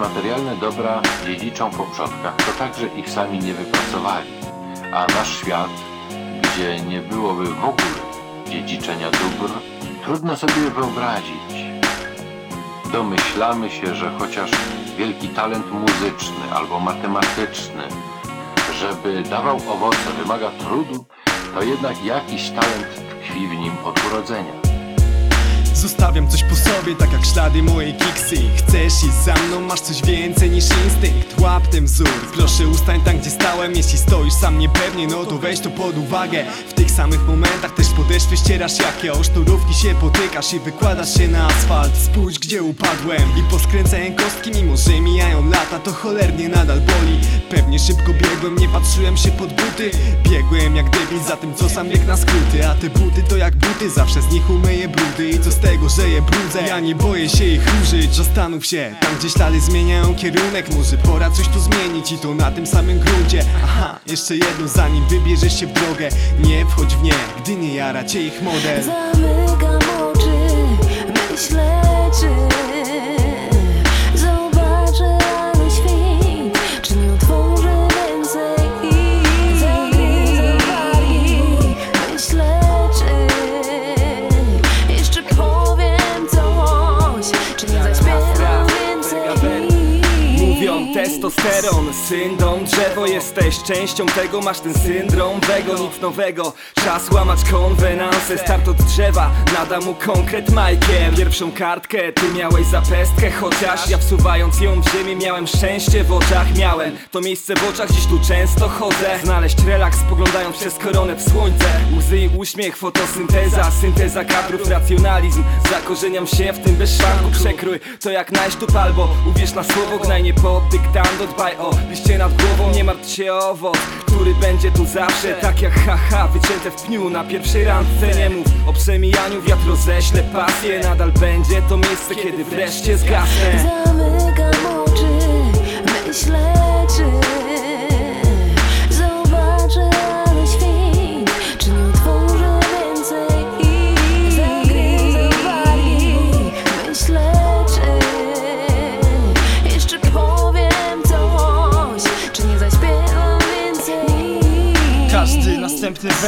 Materialne dobra dziedziczą po przodkach, to także ich sami nie wypracowali. A nasz świat, gdzie nie byłoby w ogóle dziedziczenia dóbr, trudno sobie wyobrazić. Domyślamy się, że chociaż wielki talent muzyczny albo matematyczny, żeby dawał owoce, wymaga trudu, to jednak jakiś talent tkwi w nim od urodzenia. Zostawiam coś po sobie, tak jak ślady mojej kiksy. Chcesz iść za mną, masz coś więcej niż instynkt. Łap ten wzór, proszę ustań tam gdzie stałem. Jeśli stoisz sam niepewnie, no to weź to pod uwagę. W tych samych momentach też podeszwy ścierasz jakie O sznurówki się potykasz i wykładasz się na asfalt. Spójrz gdzie upadłem i poskręcałem kostki Mimo że mijają lata, to cholernie nadal boli. Pewnie szybko biegłem, nie patrzyłem się pod buty. Biegłem jak debil za tym co sam bieg na skróty. A te buty to jak buty, zawsze z nich umyję brudy I co z tego, że je brudzę. Ja nie boję się ich użyć, zastanów się. Tam gdzie ślady zmieniają kierunek Może pora coś tu zmienić i to na tym samym gruncie. Aha, jeszcze jedno zanim wybierzesz się w drogę. Nie wchodź w nie, gdy nie jara cię ich model Zamykam testosteron, syndrom, drzewo Jesteś częścią tego, masz ten syndrom Wego, nic nowego, czas łamać konwenanse Start od drzewa, nada mu konkret Majkiem. Pierwszą kartkę, ty miałeś za pestkę Chociaż ja wsuwając ją w ziemię Miałem szczęście w oczach, miałem To miejsce w oczach, dziś tu często chodzę. Znaleźć relaks, spoglądając przez koronę w słońce. Łzy i uśmiech, fotosynteza Synteza kadrów, racjonalizm. Zakorzeniam się w tym bez szwanku Przekrój to jak najsztup albo Uwierz na słowo, gnaj nie pod dyktando Dbaj o liście nad głową, nie martw się o owoc Który będzie tu zawsze. Tak jak haha, wycięte w pniu Na pierwszej randce. Nie mów o przemijaniu Wiatr roześle pasję. Nadal będzie to miejsce, kiedy wreszcie zgasnę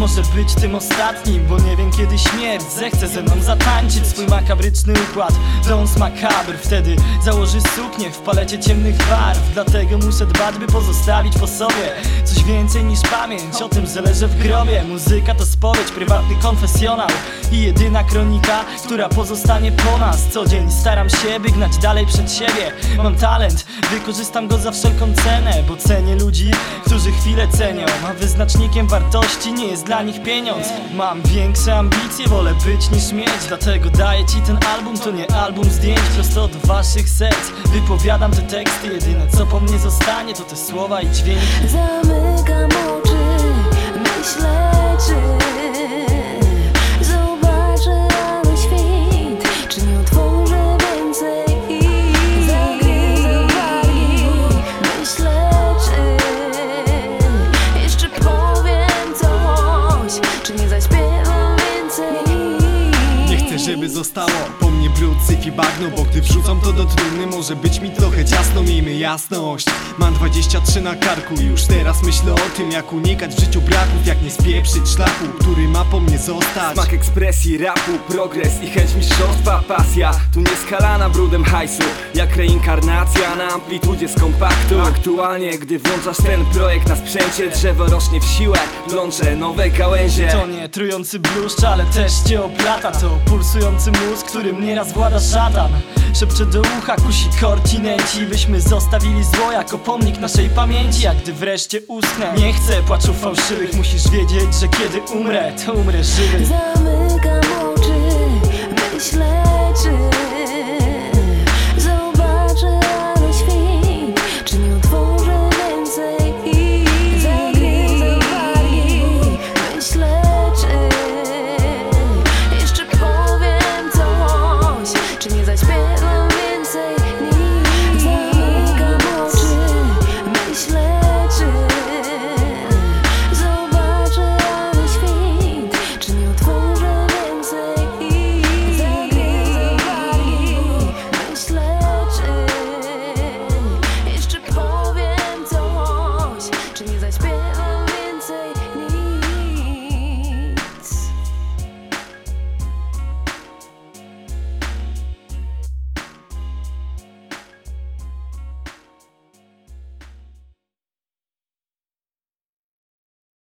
może być tym ostatnim Bo nie wiem kiedy śmierć zechce ze mną zatańczyć Swój makabryczny układ. Dons makabr Wtedy założy suknię w palecie ciemnych barw. Dlatego muszę dbać by pozostawić po sobie Coś więcej niż pamięć. O tym, że leżę w grobie. Muzyka to spowiedź, prywatny konfesjonał I jedyna kronika, która pozostanie po nas. Co dzień staram się by gnać dalej przed siebie. Mam talent, wykorzystam go za wszelką cenę Bo cenię ludzi, którzy chwilę cenią A wyznacznikiem wartości nie jest dla nich pieniądz. Mam większe ambicje, wolę być niż mieć. Dlatego daję ci ten album, to nie album zdjęć. Prosto do waszych serc Wypowiadam te teksty, jedyne co po mnie zostanie To te słowa i dźwięki. Zamykam oczy, bagno Bo gdy wrzucam to do trumny może być mi trochę ciasno. Miejmy jasność. Mam 23 na karku Już teraz myślę o tym jak unikać w życiu braków Jak nie spieprzyć szlaku, który ma po mnie zostać. Smak ekspresji, rapu, progres i chęć mistrzostwa Pasja, tu nieskalana brudem hajsu Jak reinkarnacja na amplitudzie z kompaktu. Aktualnie, gdy włączasz ten projekt na sprzęcie Drzewo rośnie w siłę, plącze nowe gałęzie. To nie trujący bluszcz, ale też cię oplata. To pulsujący mózg, którym nieraz włada szatan Szepcze do ucha, kusi korci nęci Byśmy zostawili zło jako pomnik naszej pamięci A gdy wreszcie usnę Nie chcę płaczów fałszywych Musisz wiedzieć, że kiedy umrę, to umrę żywy. Zamykam oczy, myślę